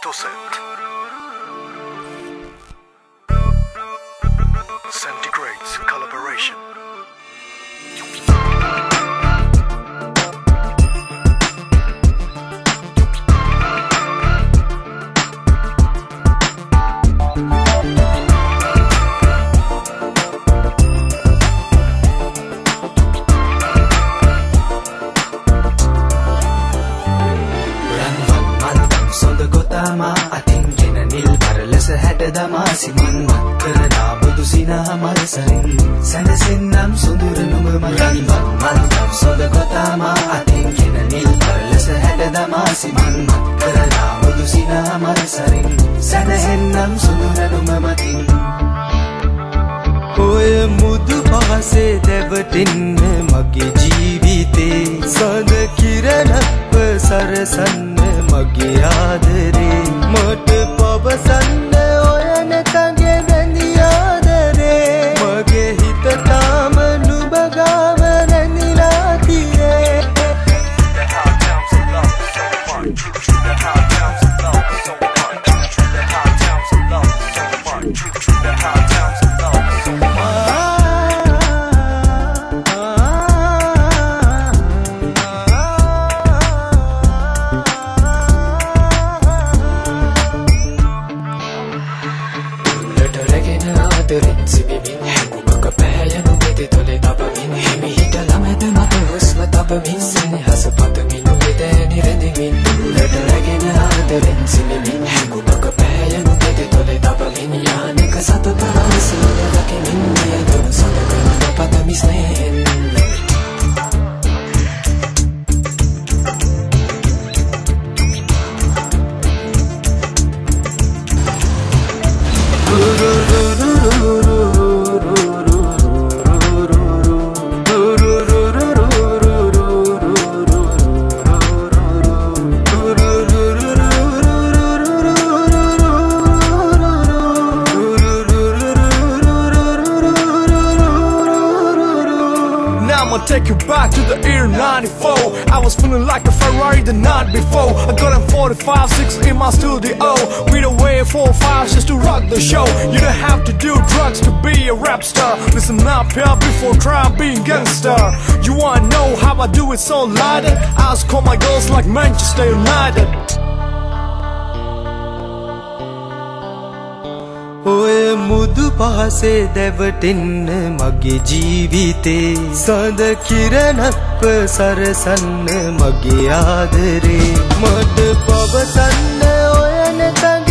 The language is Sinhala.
to set. ලෙස හැට දමා සිමන් මත් කරනා බුදු සිනා මල්සරින් සැනසෙන්නම් සුඳුර නුඹ මගින් මන්දම් සොඳ ගොතාමා අතින් ගෙන නිල් පර ලෙස හැට දමා සිමන් මත් කරනා බුදු සිනා මල්සරින් සැනසෙන්නම් සුඳුර නුඹ මතින් ඔය මුදු පහසේ දැවටෙන්න මගේ ජීවිතේ. සඳ කිරණක්ව සරසන්න මගේ ආදරේ. ලටරගෙන ආදරෙන් සිබිමින් හැඟුමක පෑයනු වෙද තොලෙ තබමින් හිමිහිට ළමද මත හුස්ම තබමින් සෙනහස පතමින් I'ma take you back to the year 94 I was feeling like a Ferrari the night before. I got a 45, 6 in my studio. We the way 4, 5 just to rock the show. You don't have to do drugs to be a rap star. Listen up here before try being gangster. You wanna know how I do it so lighter Ask all my girls like Manchester United පහසේ දැවටෙන්න මගේ ජීවිතේ. සඳ කිරණක්ව සරසන්න මගේ ආදරේ. මට පවසන්න ඔය නැතන්